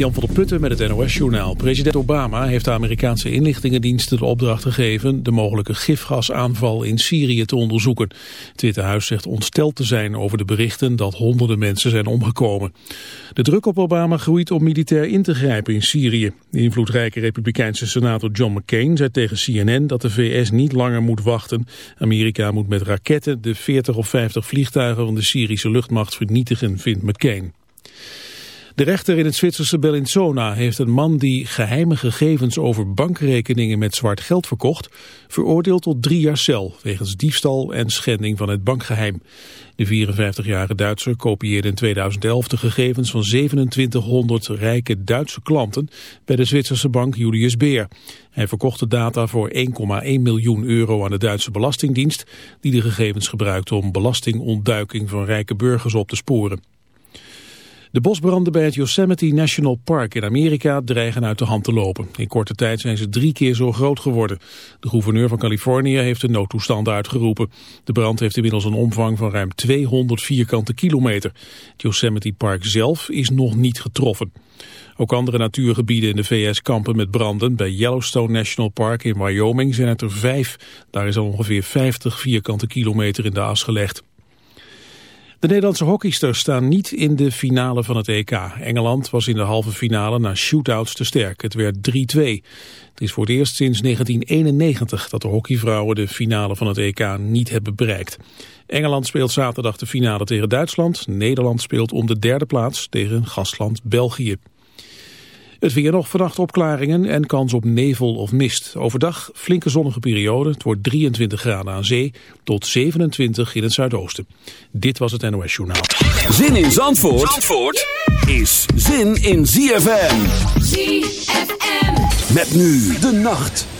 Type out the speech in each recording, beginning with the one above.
Jan van der Putten met het NOS-journaal. President Obama heeft de Amerikaanse inlichtingendiensten de opdracht gegeven... de mogelijke gifgasaanval in Syrië te onderzoeken. Het Witte Huis zegt ontsteld te zijn over de berichten... dat honderden mensen zijn omgekomen. De druk op Obama groeit om militair in te grijpen in Syrië. De invloedrijke republikeinse senator John McCain zei tegen CNN... dat de VS niet langer moet wachten. Amerika moet met raketten de 40 of 50 vliegtuigen... van de Syrische luchtmacht vernietigen, vindt McCain. De rechter in het Zwitserse Bellinzona heeft een man die geheime gegevens over bankrekeningen met zwart geld verkocht, veroordeeld tot drie jaar cel, wegens diefstal en schending van het bankgeheim. De 54-jarige Duitser kopieerde in 2011 de gegevens van 2700 rijke Duitse klanten bij de Zwitserse bank Julius Beer. Hij verkocht de data voor 1,1 miljoen euro aan de Duitse Belastingdienst, die de gegevens gebruikte om belastingontduiking van rijke burgers op te sporen. De bosbranden bij het Yosemite National Park in Amerika dreigen uit de hand te lopen. In korte tijd zijn ze drie keer zo groot geworden. De gouverneur van Californië heeft de noodtoestand uitgeroepen. De brand heeft inmiddels een omvang van ruim 200 vierkante kilometer. Het Yosemite Park zelf is nog niet getroffen. Ook andere natuurgebieden in de VS kampen met branden. Bij Yellowstone National Park in Wyoming zijn het er vijf. Daar is al ongeveer 50 vierkante kilometer in de as gelegd. De Nederlandse hockeysters staan niet in de finale van het EK. Engeland was in de halve finale na shootouts te sterk. Het werd 3-2. Het is voor het eerst sinds 1991 dat de hockeyvrouwen de finale van het EK niet hebben bereikt. Engeland speelt zaterdag de finale tegen Duitsland. Nederland speelt om de derde plaats tegen gastland België. Het weer nog vannacht opklaringen en kans op nevel of mist. Overdag flinke zonnige periode. Het wordt 23 graden aan zee tot 27 in het zuidoosten. Dit was het NOS Journaal. Zin in Zandvoort, Zandvoort is zin in ZFM. ZFM. Met nu de nacht.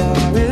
sorry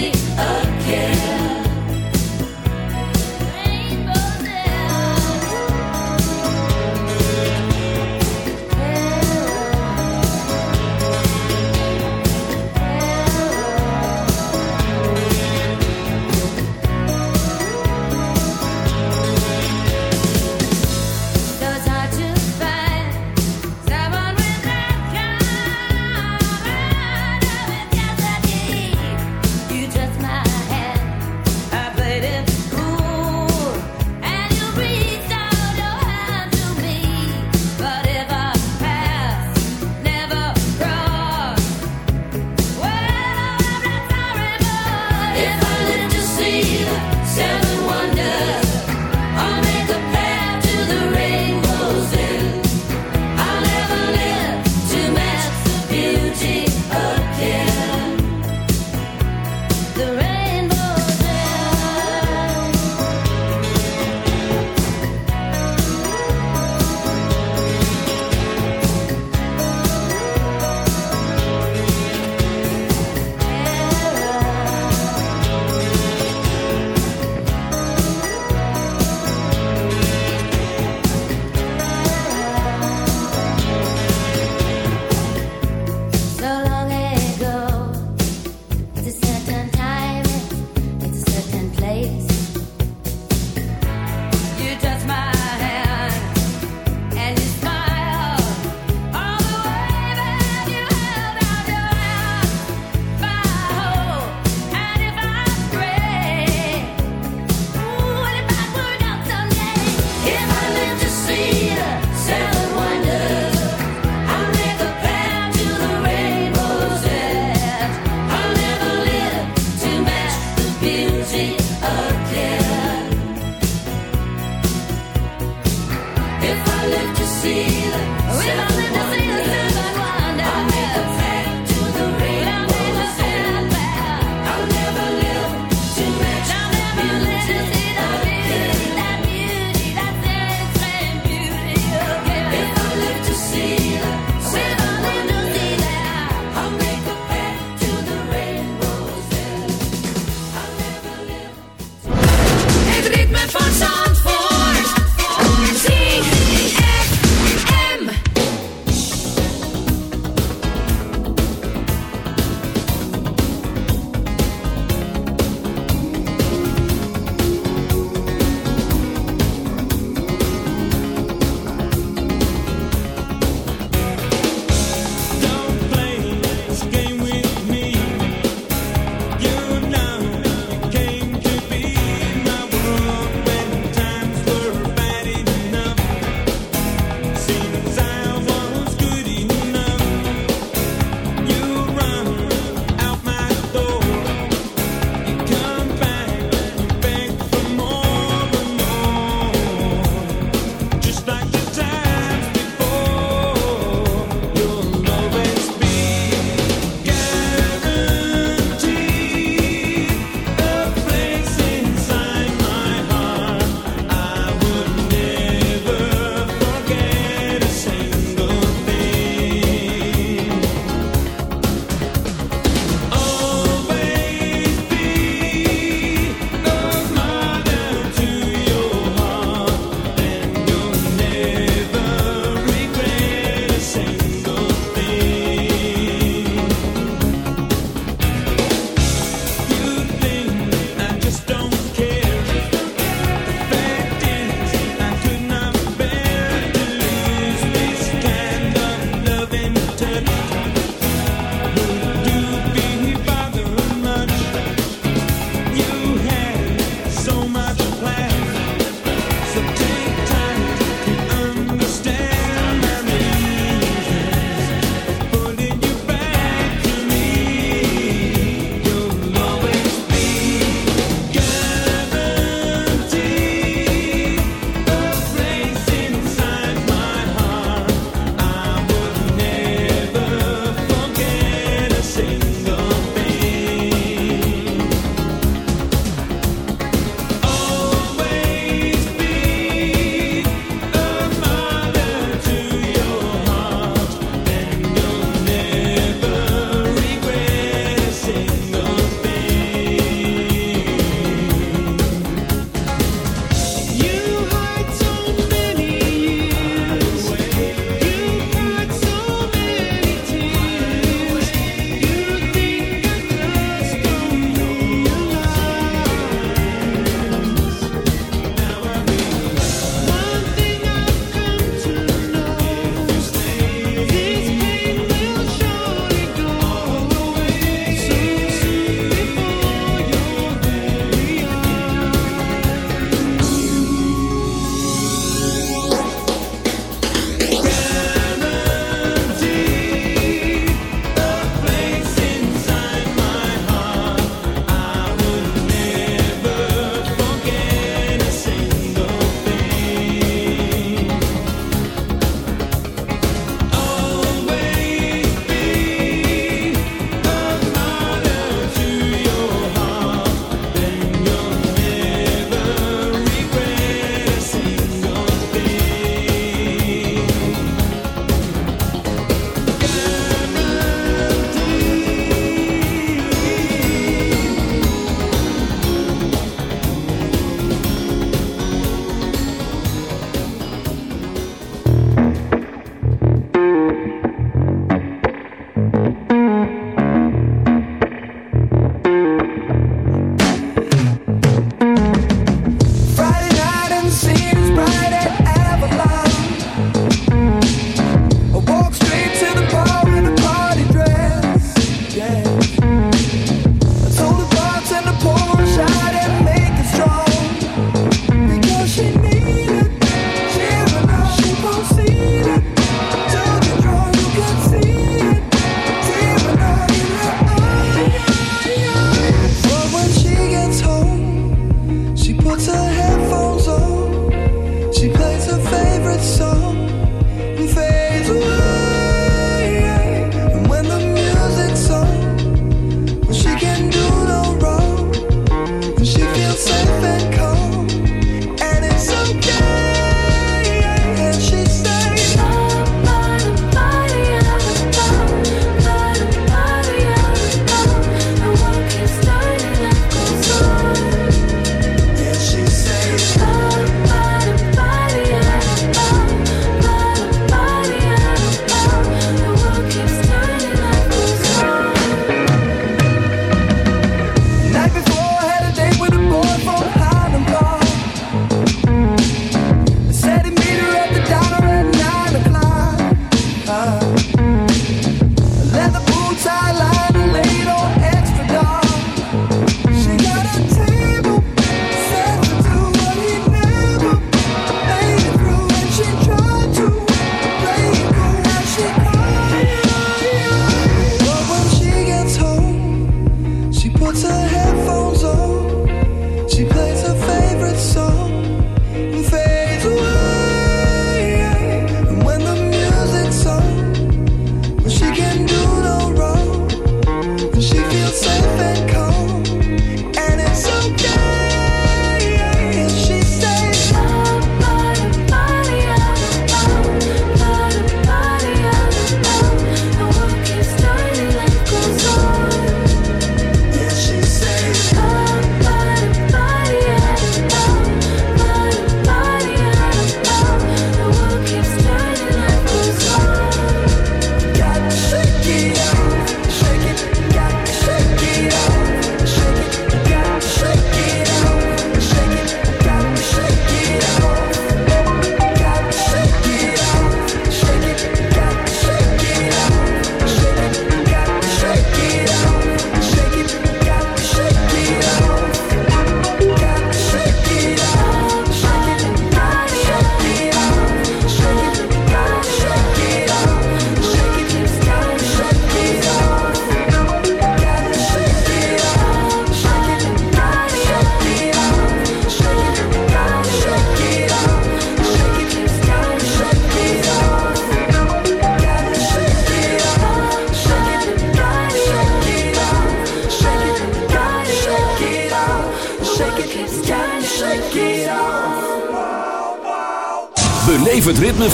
be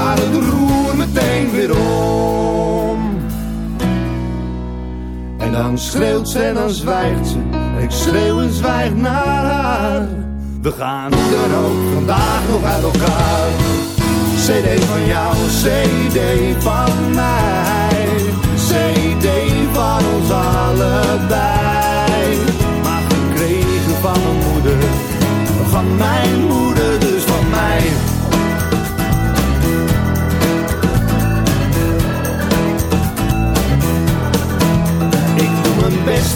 gaat het roer meteen weer om. En dan schreeuwt ze en dan zwijgt ze, ik schreeuw en zwijg naar haar. We gaan er ook vandaag nog uit elkaar. CD van jou, CD van mij.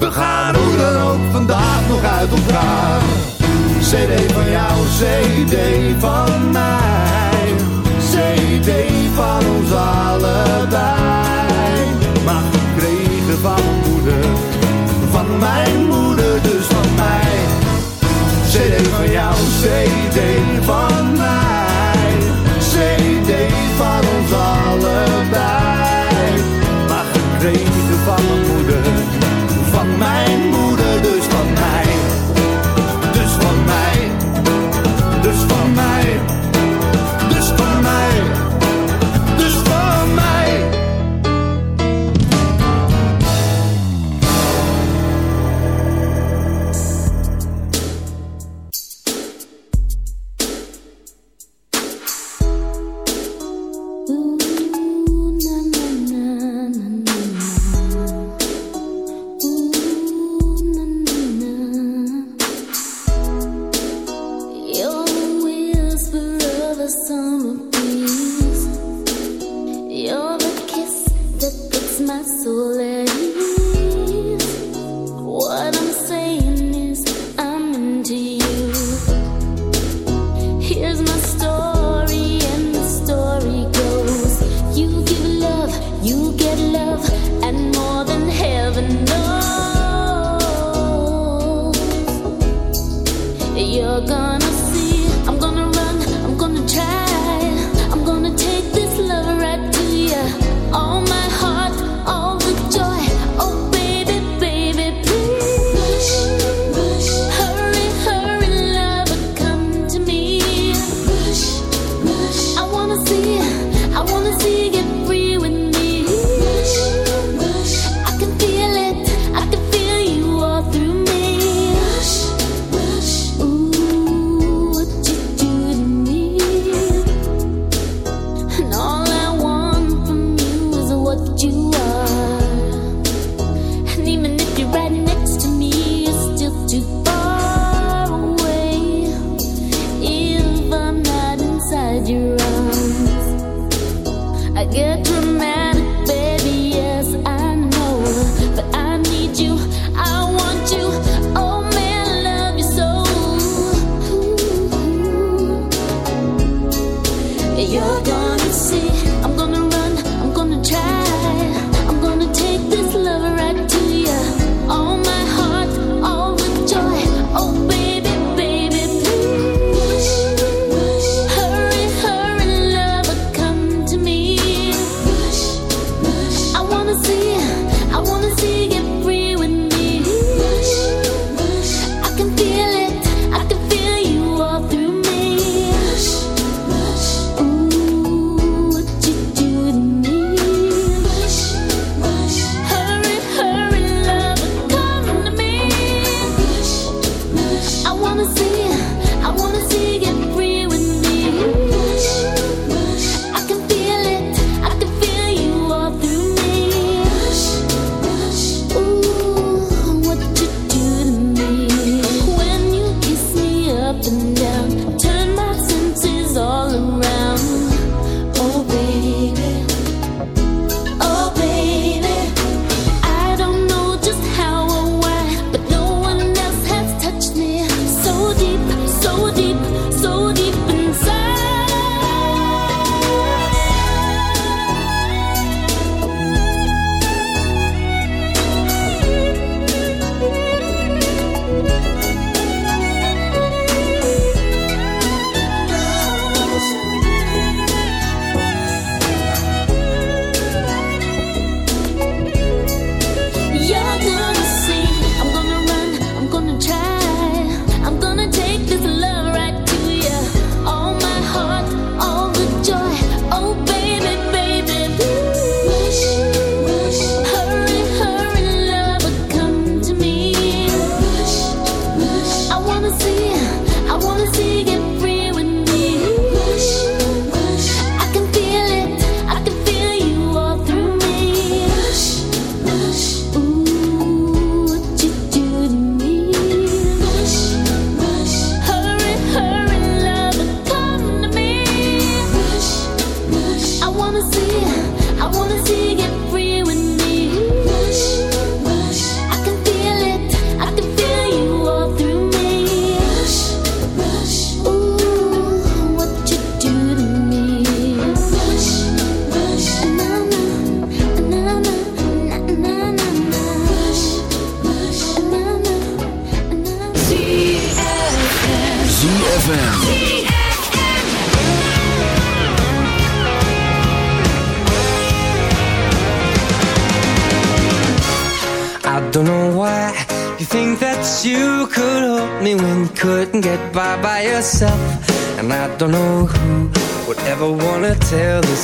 We gaan hoe dan ook vandaag nog uit elkaar. CD van jou, CD van mij. CD van ons allebei. Maar gekregen van mijn moeder, van mijn moeder, dus van mij. CD van jou, CD van mij.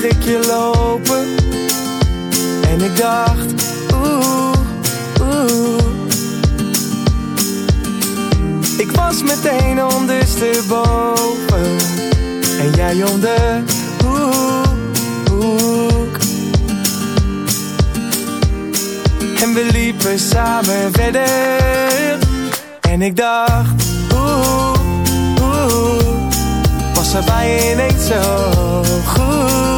Zag ik je lopen. En ik dacht Oeh, oeh. Ik was meteen ondersteboven. En jij om de hoek En we liepen samen verder. En ik dacht Oeh, oeh. Was er bij je ineens zo goed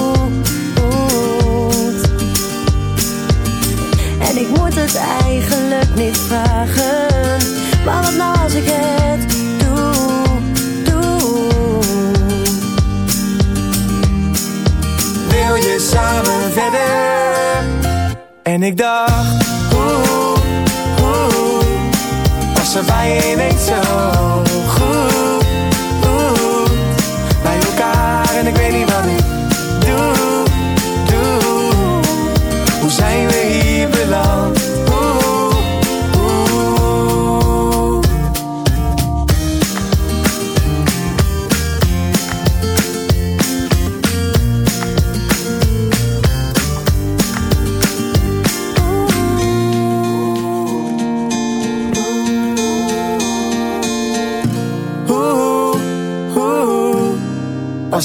En ik moet het eigenlijk niet vragen. Maar wat nou als ik het doe, doe. Wil je samen verder? En ik dacht, oeh, oeh, was er bij je zo